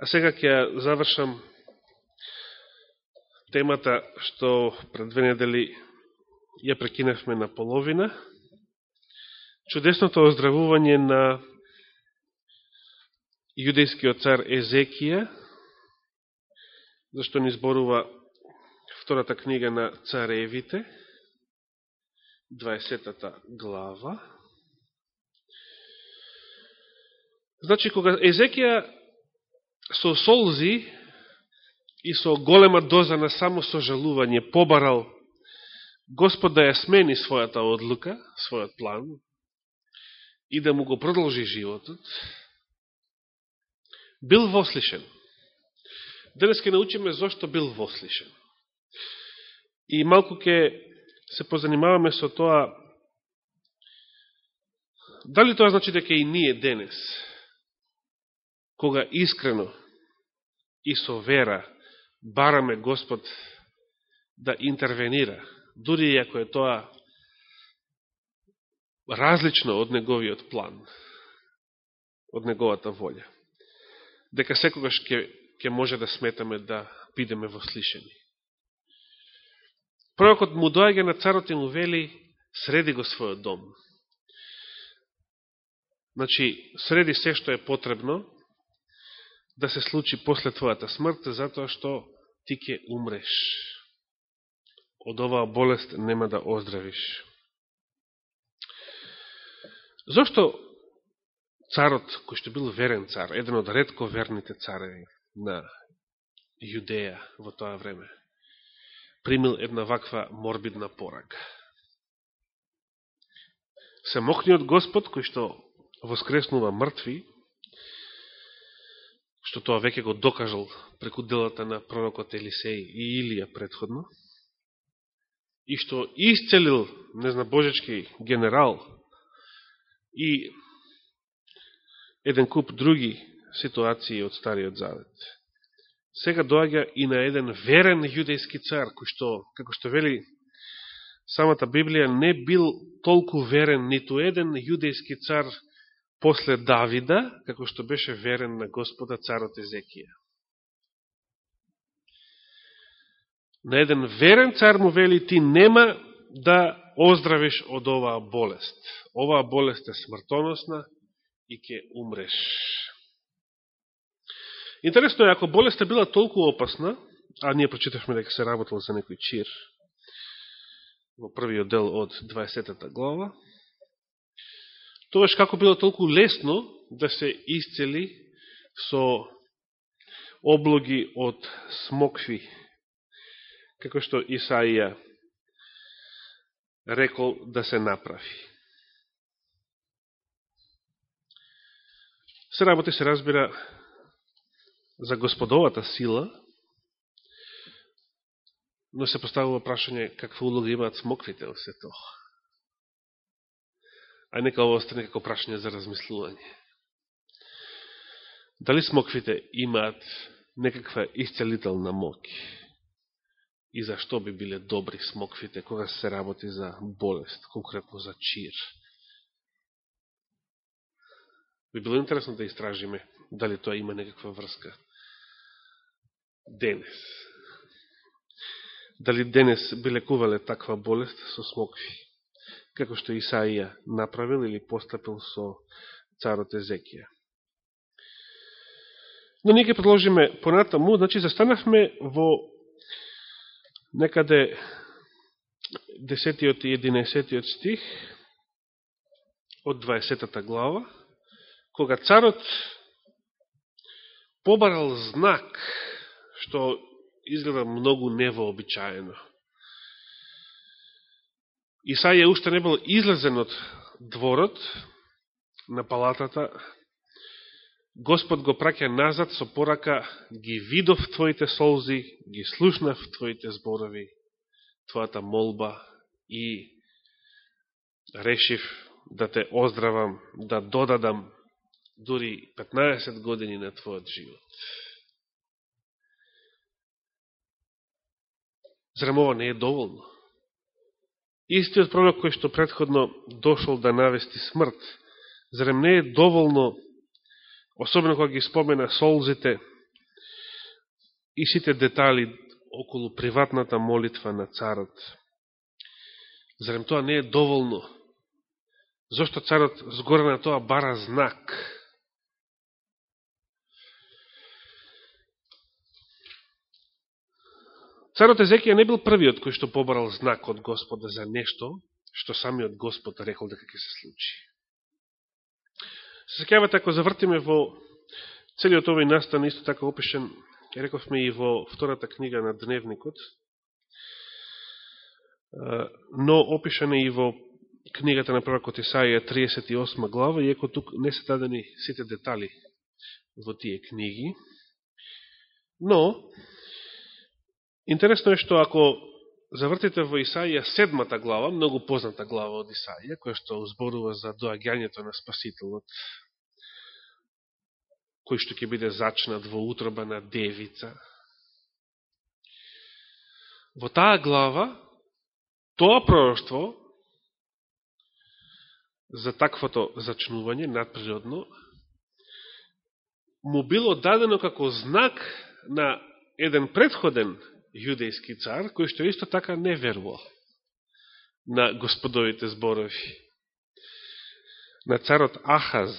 А сега ќе завршам темата што пред две недели ја прекинавме на половина. Чудесното оздравување на јудејскиот цар Езекија, зашто ни зборува втората книга на царевите, 20 глава. Значи, кога Езекија со солзи и со голема доза на само сожалување побарал Господ да ја смени својата одлука, својот план и да му го продолжи животот, бил вослишен. Денес ќе научиме зашто бил вослишен. И малку ке се позанимаваме со тоа дали тоа значи дека и ние денес кога искрено и со вера бараме Господ да интервенира, дури и ако е тоа различно од неговиот план, од неговата волја, дека секогаш ќе, ќе може да сметаме да бидеме вослишени. Пророкот му доаѓа на царот и му вели, среди го својот дом. Значи, среди се што е потребно, да се случи после твојата смрт, затоа што ти ќе умреш. Од оваа болест нема да оздравиш. Зошто царот, кој што бил верен цар, еден од редко верните цареви на Јудеја во тоа време, примил една ваква морбидна порага? Самохниот Господ, кој што воскреснува мртви, што тоа веќе го докажал преку делата на пророкот Елисеј и Илија предходно, и што исцелил, не зна, божечки генерал и еден куп други ситуации од Стариот Завет. Сега доаѓа и на еден верен јудејски цар, кој што, како што вели самата Библија, не бил толку верен ниту еден јудејски цар после Давида, како што беше верен на Господа царот Езекија. На еден верен цар му вели, ти нема да оздравиш од оваа болест. Оваа болест е смртоносна и ќе умреш. Интересно е, ако болеста била толку опасна, а ние прочитавме дека се работил за некој чир, во првиот дел од 20 глава, Тогаш како било толку лесно да се исцели со облоги од смокви, како што Исаија рекол да се направи. Се работи се разбира за господовата сила, но се поставува прашање каква улога имаат смоквите во се тоа а нека ово остане како прашање за размислување. Дали смоквите имаат некаква исцелителна моќ? И зашто би биле добри смоквите кога се работи за болест, конкретно за чир? Би било интересно да истражиме дали тоа има некаква врска денес. Дали денес би лекувале таква болест со смокви? Како што Исаија направил или постапил со царот Езекија. Но ние ќе продолжиме понатаму, значи застанавме во некаде 10 и 11 стих од 20 глава, кога царот побарал знак, што изгледа многу невообичаено. Исаја уште не бил излезен од дворот на палатата, Господ го праќа назад со порака, ги видов твоите солзи, ги слушнав твоите зборови, твојата молба и решив да те оздравам, да додадам дури 15 години на твојот живот. Зарем не е доволно? Истиот пророк кој што предходно дошол да навести смрт, зарем не е доволно, особено кога ги спомена солзите и сите детали околу приватната молитва на царот. Зарем тоа не е доволно? Зошто царот згоре на тоа бара знак? Царот Езекија не бил првиот кој што побарал знак од Господа за нешто, што самиот Господ рекол дека ќе се случи. Се секавате, ако завртиме во целиот овој настан, исто така опишен, рековме и во втората книга на Дневникот, но опишане и во книгата на пророкот Исаија 38 глава, иеко тук не се дадени сите детали во тие книги. Но, интересно е што ако завртите во Исаија седмата глава, многу позната глава од Исаија, која што зборува за доаѓањето на Спасителот, кој што ќе биде зачнат во утроба на девица. Во таа глава, тоа пророќство за таквото зачнување надприродно, му било дадено како знак на еден предходен јудејски цар, кој што исто така не верувал на господовите зборови. На царот Ахаз.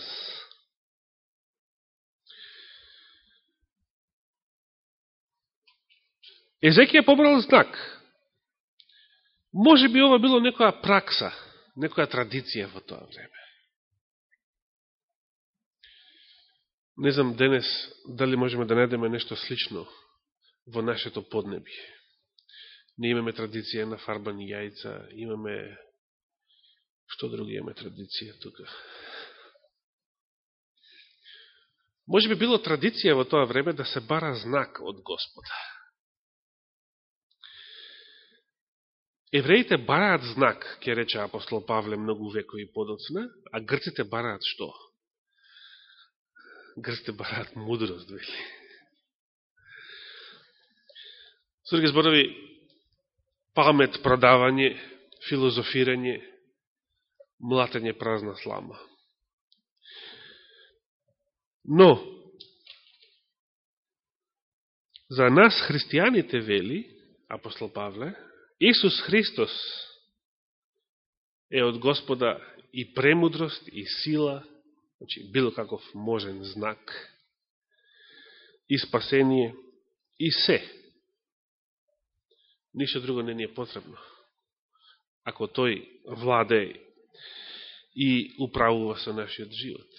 Езекија побрал знак. Може би ова било некоја пракса, некоја традиција во тоа време. Не знам денес дали можеме да најдеме нешто слично во нашето поднебие. Не имаме традиција на фарбани јајца, имаме... Што други имаме традиција тука? Може би било традиција во тоа време да се бара знак од Господа. Евреите бараат знак, ќе рече апостол Павле многу векови подоцна, а грците бараат што? Грците бараат мудрост, вели. Со други зборови, памет, продавање, филозофирање, млатење празна слама. Но, за нас христијаните вели, апостол Павле, Исус Христос е од Господа и премудрост, и сила, значи било каков можен знак, и спасение, и се Ништо друго не ни е потребно. Ако тој владе и управува со нашиот живот.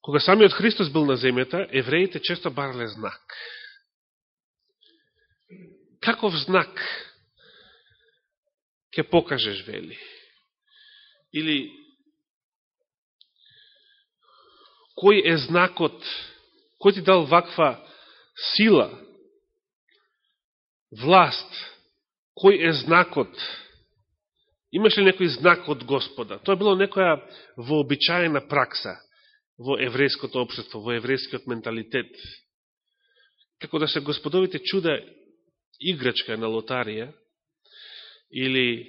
Кога самиот Христос бил на земјата, евреите често барале знак. Каков знак ќе покажеш, вели? Или кој е знакот Кој ти дал ваква сила, власт? Кој е знакот? Имаш ли некој знак од Господа? Тоа било некоја вообичаена пракса во еврејското општество, во еврејскиот менталитет. Како да се господовите чуда играчка на лотарија или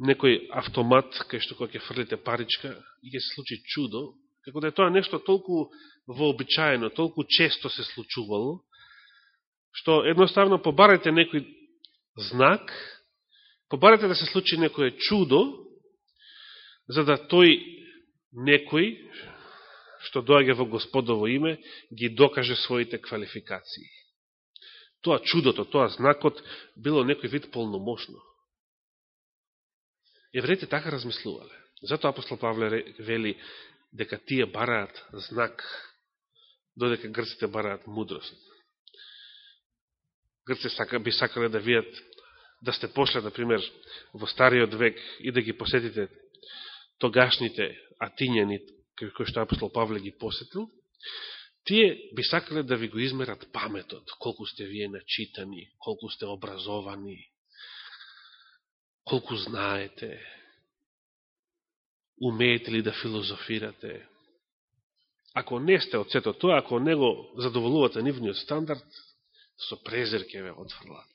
некој автомат кај што кој ќе фрлите паричка и ќе се случи чудо, како да е тоа нешто толку вообичаено, толку често се случувало, што едноставно побарате некој знак, побарате да се случи некое чудо, за да тој некој, што доаѓа во Господово име, ги докаже своите квалификации. Тоа чудото, тоа знакот, било некој вид полномошно. Евреите така размислувале. затоа апостол Павле вели дека тие бараат знак додека грците бараат мудрост. Грците сака, би сакале да видат, да сте пошле, например, во стариот век и да ги посетите тогашните атињани, кои што апостол Павле ги посетил, тие би сакале да ви го измерат паметот, колку сте вие начитани, колку сте образовани, колку знаете, умеете ли да филозофирате, Ако не сте од сето тоа, ако не го задоволувате нивниот стандард, со презер ке ве отфрлат.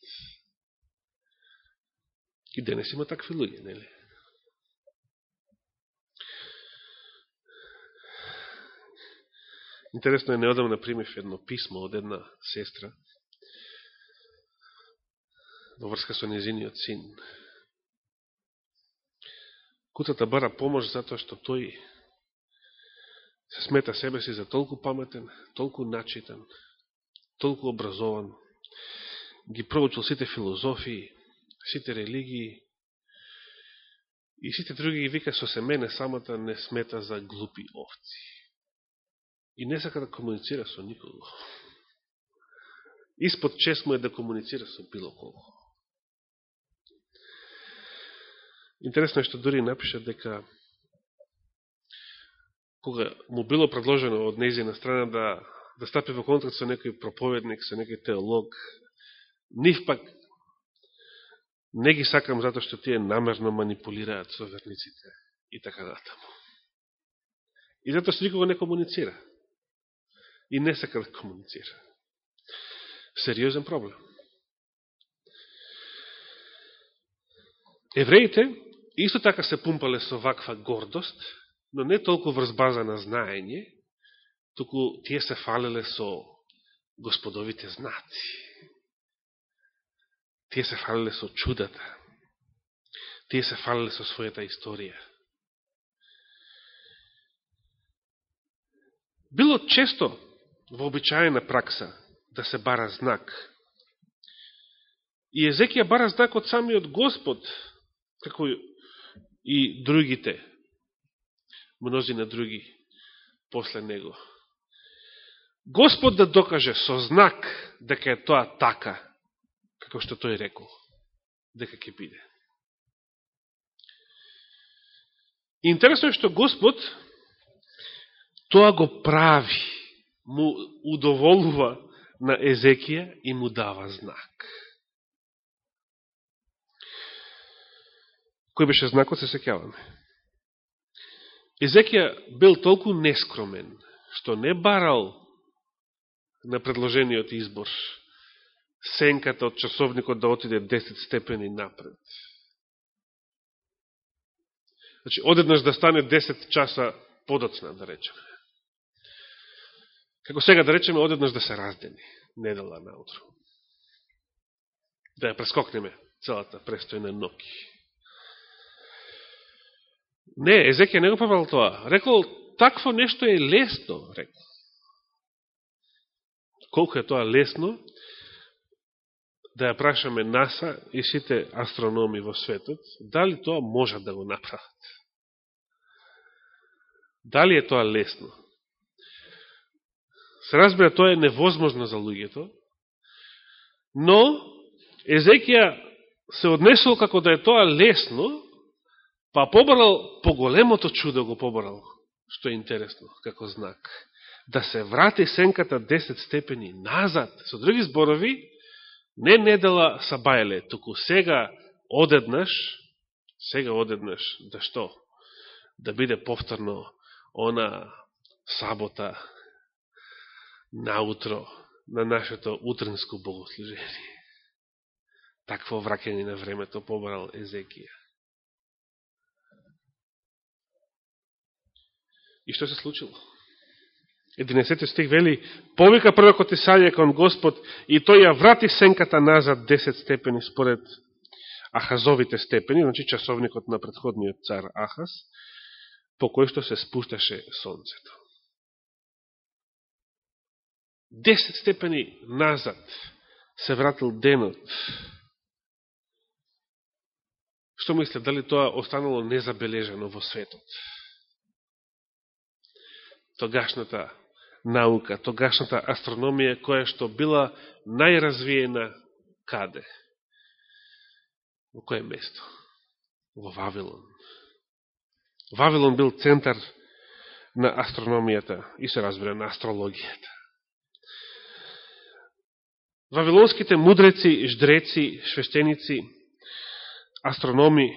И денес има такви луѓе, нели? Интересно е, неодамна примеф едно писмо од една сестра во врска со незиниот син. Кутата бара помош затоа што тој се смета себе си за толку паметен, толку начитан, толку образован, ги проучил сите филозофии, сите религии и сите други ги вика со семене самата не смета за глупи овци. И не сака да комуницира со никого. Испод чест му е да комуницира со било кого. Интересно е што дори напиша дека кога му било предложено од нејзина страна да, да стапи во контакт со некој проповедник, со некој теолог, нив пак не ги сакам затоа што тие намерно манипулираат со верниците и така натаму. И затоа што никога не комуницира. И не сака да комуницира. Сериозен проблем. Евреите исто така се пумпале со ваква гордост, но не толку врз база на знаење, туку тие се фалеле со господовите знаци. Тие се фалеле со чудата. Тие се фалеле со својата историја. Било често вообичаена пракса да се бара знак. И Езекија бара знак од самиот Господ, како и другите мнозина други после него. Господ да докаже со знак дека е тоа така, како што тој рекол, дека ќе биде. Интересно е што Господ тоа го прави, му удоволува на Езекија и му дава знак. Кој беше знакот, се секјаваме. Езекија бил толку нескромен, што не барал на предложениот избор сенката од часовникот да отиде 10 степени напред. Значи, одеднаш да стане 10 часа подоцна, да речеме. Како сега да речеме, одеднаш да се раздени, недела наутро. Да ја прескокнеме целата престојна ноки. Не, Езекија не го правил тоа. Рекол, такво нешто е лесно, рекол. Колко е тоа лесно, да ја прашаме НАСА и сите астрономи во светот, дали тоа можат да го направат? Дали е тоа лесно? Се разбира, тоа е невозможно за луѓето, но Езекија се однесол како да е тоа лесно, Па поборал поголемото чудо го побрал, што е интересно, како знак. Да се врати сенката 10 степени назад. Со други зборови, не недела са бајле, туку сега одеднаш, сега одеднаш, да што? Да биде повторно она сабота наутро на нашето утренско богослужение. Такво вракење на времето побрал Езекија. И што се случило? 11 стих вели, повика пророкот Исаија кон Господ и тој ја врати сенката назад 10 степени според Ахазовите степени, значи часовникот на предходниот цар Ахаз, по кој што се спушташе сонцето. 10 степени назад се вратил денот. Што мисле, дали тоа останало незабележено во светот? Тогашната наука, тогашната астрономија, која што била најразвиена каде? Во кое место? Во Вавилон. Вавилон бил центар на астрономијата и се разбира на астрологијата. Вавилонските мудреци, ждреци, швештеници, астрономи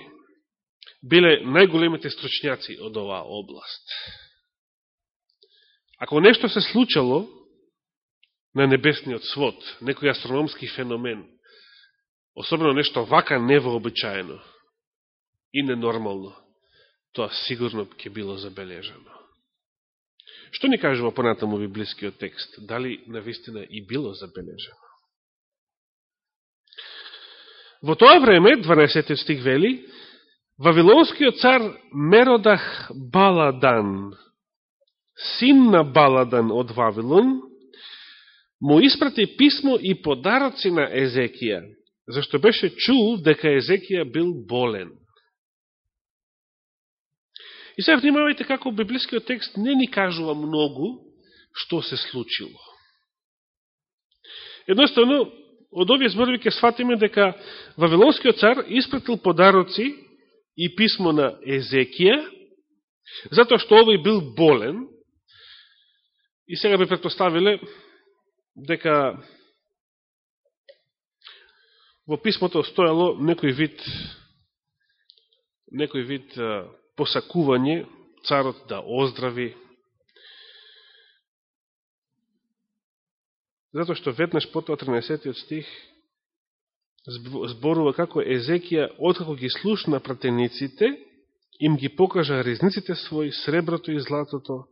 биле најголемите стручњаци од оваа област. Ако нешто се случало на небесниот свод, некој астрономски феномен, особено нешто вака невообичаено и ненормално, тоа сигурно ќе било забележано. Што ни кажува понатаму библискиот текст? Дали навистина и било забележено? Во тоа време, 12 стих вели, Вавилонскиот цар Меродах Баладан, син на Баладан од Вавилон, му испрати писмо и подароци на Езекија, зашто беше чул дека Езекија бил болен. И сега внимавајте како библискиот текст не ни кажува многу што се случило. Едноставно, од овие зборови ќе сватиме дека Вавилонскиот цар испратил подароци и писмо на Езекија, затоа што овој бил болен, и сега би предпоставиле дека во писмото стоело некој вид некој вид посакување царот да оздрави. Затоа што веднаш потоа 13 стих зборува како Езекија, откако ги слушна пратениците, им ги покажа резниците своји, среброто и златото,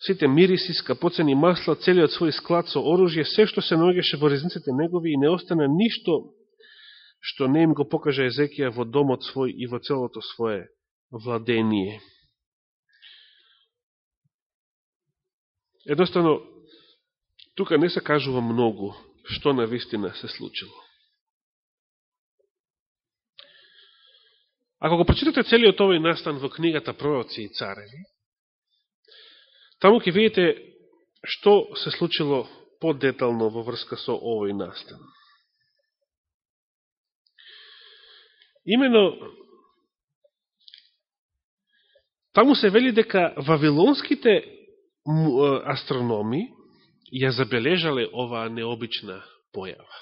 сите мириси, скапоцени масла, целиот свој склад со оружје, се што се наоѓаше во резниците негови и не остана ништо што не им го покажа Езекија во домот свој и во целото свое владение. Едноставно, тука не се кажува многу што на вистина се случило. Ако го прочитате целиот овој настан во книгата Пророци и цареви, таму ќе видите што се случило подетално во врска со овој настан. Имено, таму се вели дека вавилонските астрономи ја забележале оваа необична појава.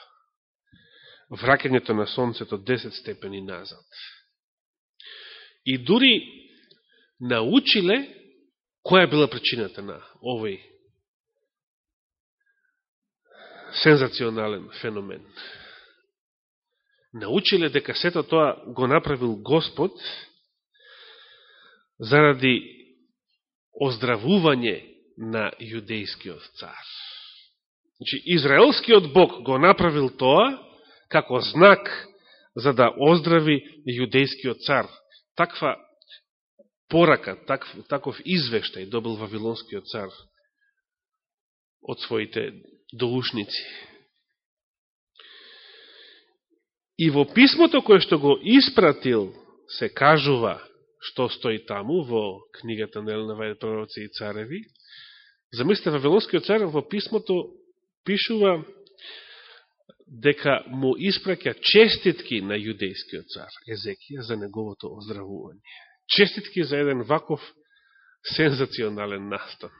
Вракењето на Сонцето 10 степени назад. И дури научиле која била причината на овој сензационален феномен. Научиле дека сето тоа го направил Господ заради оздравување на јудејскиот цар. Значи, Израелскиот Бог го направил тоа како знак за да оздрави јудејскиот цар. Таква порака, так, таков извештај добил Вавилонскиот цар од своите доушници. И во писмото кое што го испратил се кажува што стои таму во книгата на Елена Вајд Пророци и Цареви, Замислите, Вавилонскиот цар во писмото пишува дека му испраќа честитки на јудејскиот цар Езекија за неговото оздравување. Честитки за еден ваков сензационален настан.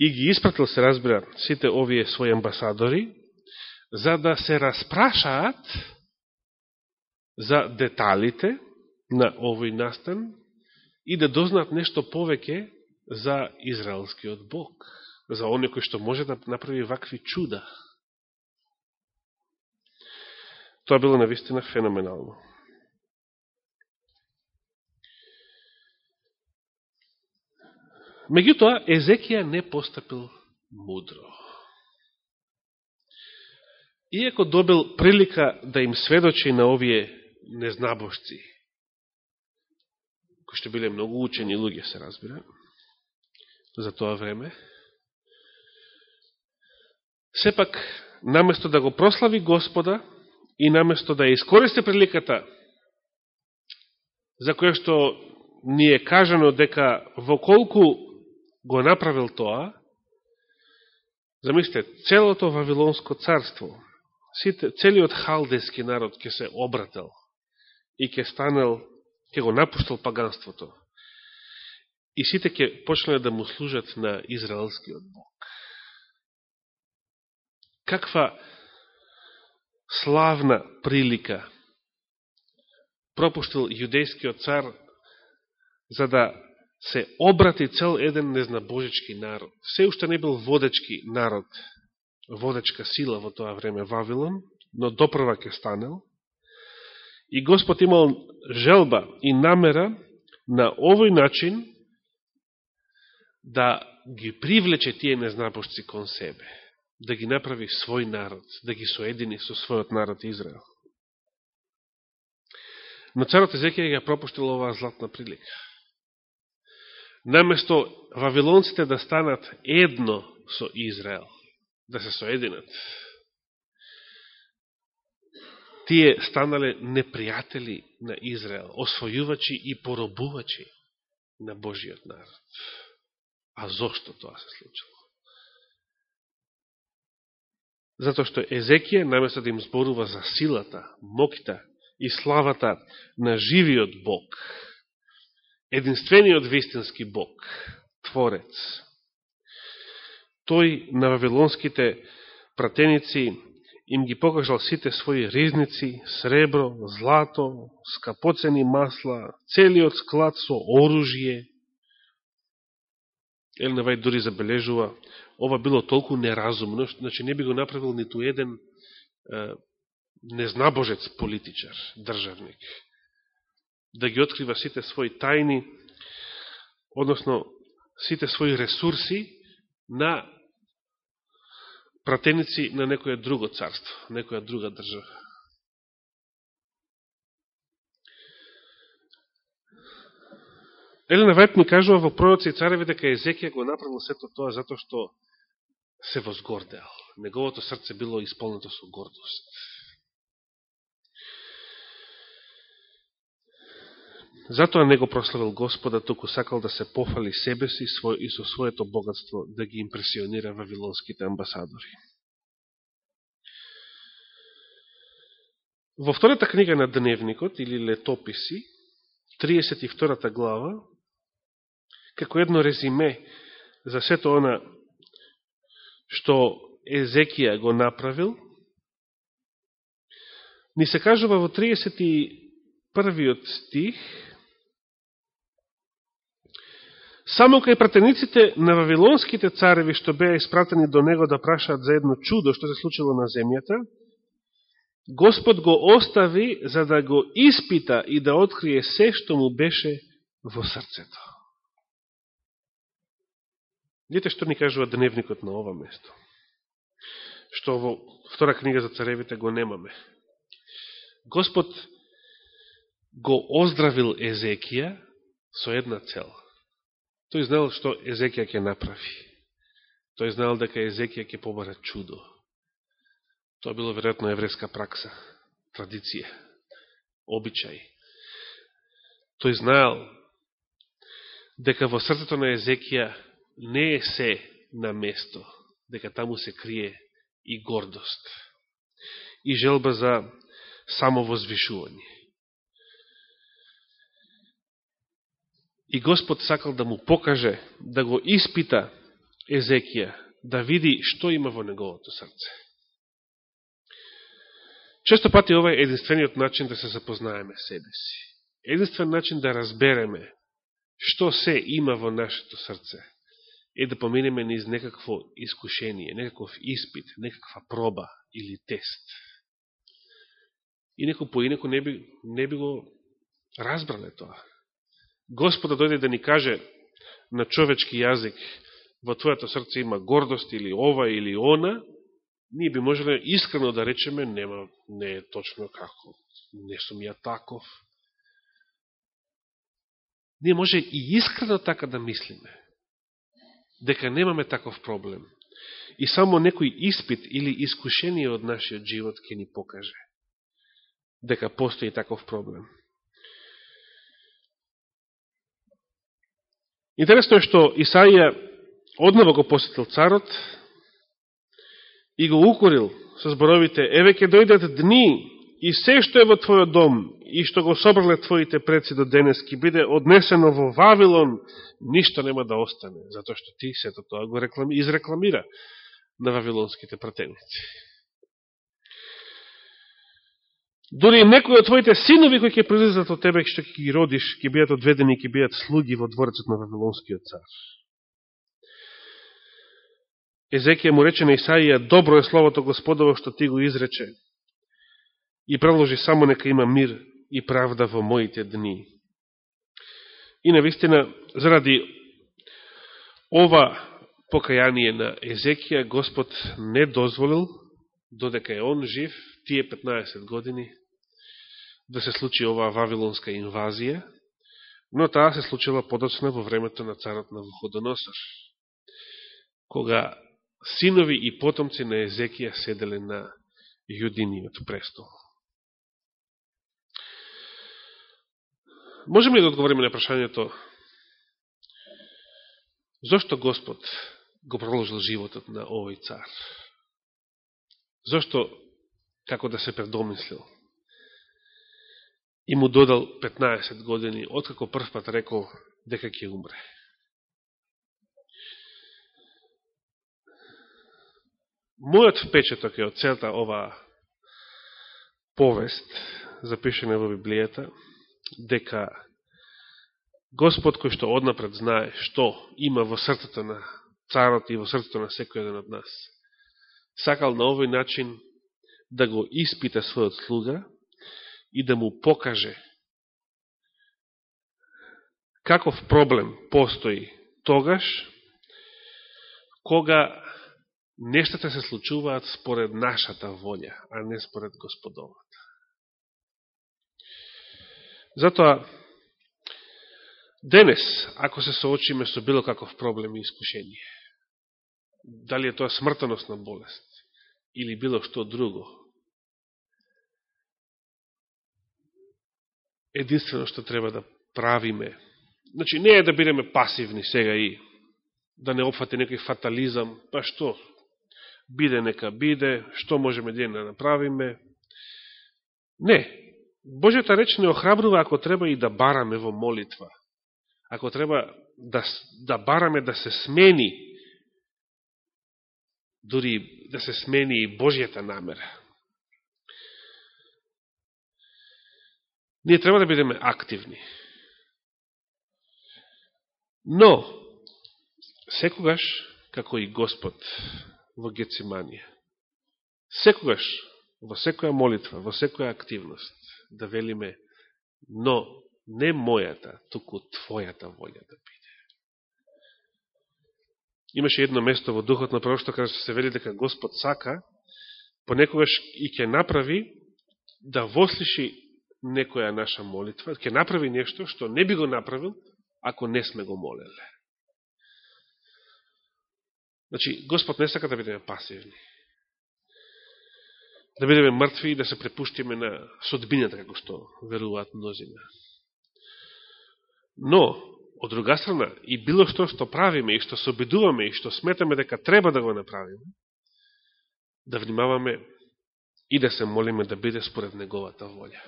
И ги испратил, се разбира, сите овие своји амбасадори, за да се распрашаат за деталите на овој настан и да дознаат нешто повеќе за израелскиот Бог, за оне кој што може да направи вакви чуда. Тоа било навистина феноменално. Меѓутоа, Езекија не постапил мудро. Иако добил прилика да им сведочи на овие незнабошци, кои што биле многу учени луѓе, се разбира, за тоа време. Сепак, наместо да го прослави Господа и наместо да ја искористи приликата за која што ни е кажано дека во колку го направил тоа, замислите, целото Вавилонско царство, целиот халдески народ ќе се обрател и ќе станал, ќе го напуштал паганството и сите ќе почнале да му служат на израелскиот Бог. Каква славна прилика пропуштил јудејскиот цар за да се обрати цел еден незнабожечки народ. Се уште не бил водечки народ, водечка сила во тоа време Вавилон, но допрва ке станел. И Господ имал желба и намера на овој начин да ги привлече тие незнабожци кон себе, да ги направи свој народ, да ги соедини со својот народ Израел. Но царот Езекија ја пропуштил оваа златна прилика. Наместо вавилонците да станат едно со Израел, да се соединат, тие станале непријатели на Израел, освојувачи и поробувачи на Божиот народ. А зошто тоа се случило? Зато што Езекија, наместо да им зборува за силата, мокта и славата на живиот Бог, единствениот вистински Бог, Творец, тој на вавилонските пратеници им ги покажал сите своји ризници, сребро, злато, скапоцени масла, целиот склад со оружје. Елена Вајд дори забележува, ова било толку неразумно, значи не би го направил ниту еден е, незнабожец политичар, државник, да ги открива сите своји тајни, односно сите своји ресурси на пратеници на некоја друго царство, некоја друга држава. Елена Вајт ми кажува во пророци и цареви дека Езекија го направил сето тоа затоа што се возгордеал. Неговото срце било исполнето со гордост. Затоа не го прославил Господа, туку сакал да се пофали себе си и со своето богатство да ги импресионира вавилонските амбасадори. Во втората книга на Дневникот, или Летописи, 32 глава, како едно резиме за сето она што Езекија го направил, ни се кажува во 31 стих, Само кај пратениците на вавилонските цареви што беа испратени до него да прашаат за едно чудо што се случило на земјата, Господ го остави за да го испита и да открие се што му беше во срцето. Видите што ни кажува дневникот на ова место. Што во втора книга за царевите го немаме. Господ го оздравил Езекија со една цел – Тој знал што Езекија ќе направи. Тој знал дека Езекија ќе побара чудо. Тоа било веројатно еврејска пракса, традиција, обичај. Тој знаел дека во срцето на Езекија не е се на место, дека таму се крие и гордост и желба за самовозвишување. И Господ сакал да му покаже, да го испита Езекија, да види што има во неговото срце. Често пати ова е единствениот начин да се запознаеме себе си. Единствен начин да разбереме што се има во нашето срце е да поминеме низ некакво искушение, некаков испит, некаква проба или тест. И неко поинеко не би, не би го разбрале тоа. Господа дојде да ни каже на човечки јазик, во твоето срце има гордост или ова или она, ние би можеле искрено да речеме, нема, не е точно како, не сум ја таков. Ние може и искрено така да мислиме, дека немаме таков проблем. И само некој испит или искушение од нашиот живот ќе ни покаже дека постои таков проблем. Интересно е што Исаија одново го посетил царот и го укорил со зборовите Еве ке дојдат дни и се што е во твојот дом и што го собрале твоите предци до денес ки биде однесено во Вавилон, ништо нема да остане, затоа што ти сето тоа го изрекламира на вавилонските пратеници. Дори некои од твоите синови кои ќе произлезат од тебе, што ќе ги родиш, ќе бидат одведени, ќе бидат слуги во дворецот на Вавилонскиот цар. Езекија му рече на Исаија, добро е словото Господово што ти го изрече и предложи само нека има мир и правда во моите дни. И на вистина, заради ова покаяние на Езекија Господ не дозволил, додека е он жив, тие 15 години, да се случи оваа вавилонска инвазија, но таа се случила подоцна во времето на царот на Вуходоносор, кога синови и потомци на Езекија седеле на јудиниот престол. Можеме ли да одговориме на прашањето зошто Господ го продолжил животот на овој цар? Зошто, како да се предомислил? И му додал 15 години, откако прв пат рекол дека ќе умре. Мојот впечаток е од целта оваа повест, запишена во Библијата, дека Господ кој што однапред знае што има во срцето на царот и во срцето на секој еден од нас, сакал на овој начин да го испита својот слуга и да му покаже каков проблем постои тогаш, кога нештата се случуваат според нашата волја, а не според Господовата. Затоа, денес, ако се соочиме со било каков проблем и искушение, дали е тоа смртоносна болест или било што друго, единствено што треба да правиме, значи не е да бидеме пасивни сега и да не опфате некој фатализам, па што, биде нека биде, што можеме да направиме. Не, Божјата реч не охрабрува ако треба и да бараме во молитва. Ако треба да, да бараме да се смени дури да се смени и Божјата намера. Ние треба да бидеме активни. Но, секогаш, како и Господ во Гециманија, секогаш, во секоја молитва, во секоја активност, да велиме, но не мојата, туку твојата волја да биде. Имаше едно место во Духот на прошто каде се вели дека Господ сака, понекогаш и ќе направи да вослиши некоја наша молитва, ќе направи нешто што не би го направил, ако не сме го молеле. Значи, Господ не сака да бидеме пасивни. Да бидеме мртви и да се препуштиме на судбината, како што веруваат мнозина. Но, од друга страна, и било што што правиме и што се обидуваме и што сметаме дека треба да го направиме, да внимаваме и да се молиме да биде според неговата волја.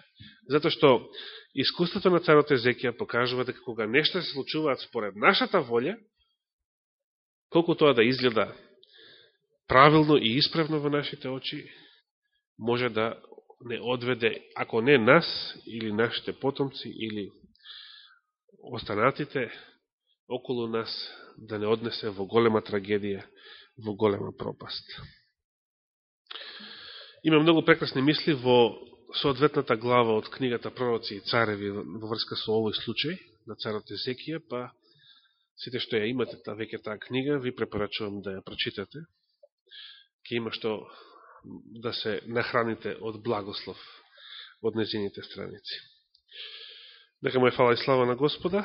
Зато што искуството на царот Езекија покажува дека кога нешта се случуваат според нашата волја, колку тоа да изгледа правилно и исправно во нашите очи, може да не одведе, ако не нас, или нашите потомци, или останатите околу нас да не однесе во голема трагедија, во голема пропаст. Има многу прекрасни мисли во соодветната глава од книгата Пророци и цареви во врска со овој случај на царот Езекија, па сите што ја имате та веќе таа книга, ви препорачувам да ја прочитате. Ке има што да се нахраните од благослов од незините страници. Нека му е фала и слава на Господа.